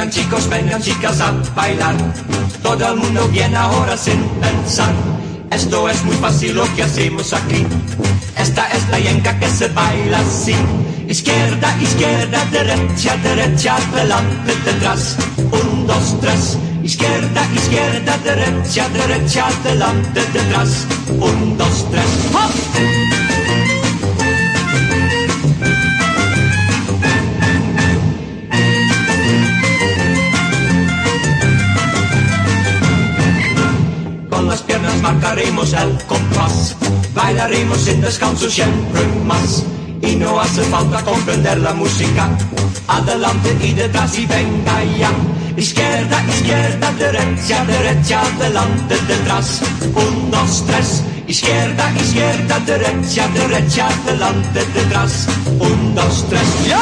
Vengan chicos, vengan chicas a bailar. Todo el mundo viene ahora sin pensar. Esto es muy fácil lo que hacemos aquí. Esta es la yenca que se baila así. Izquierda, izquierda, derecha, derecha, adelante, detrás. Un, dos, tres. Izquierda, izquierda, derecha, derecha, adelante, detrás. Un, dos, tres. Marcaremos el compás. Bailaremos sin descanso siempre más. Y no hace falta comprender la música. Adelante y detrás y venga ya. Izquierda, izquierda, derecha, derecha, adelante, detrás. Un, dos, tres. Izquierda, izquierda, derecha, derecha, adelante, detrás. Un, dos, tres. ¡Ya!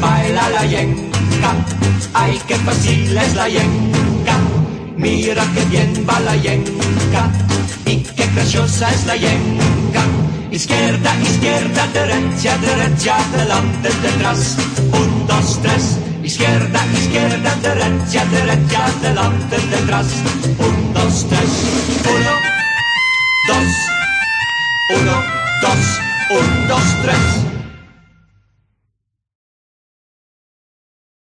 Baila la yenca, ay qué fácil es la yenca. Mira qué bien va la yenca y qué graciosa es la yenca. Izquierda, izquierda, derecha, derecha, adelante, detrás. Un, dos, tres. Izquierda, izquierda, derecha, derecha, adelante, detrás. Un, dos, tres. Uno, dos. Uno, dos, un, dos, tres.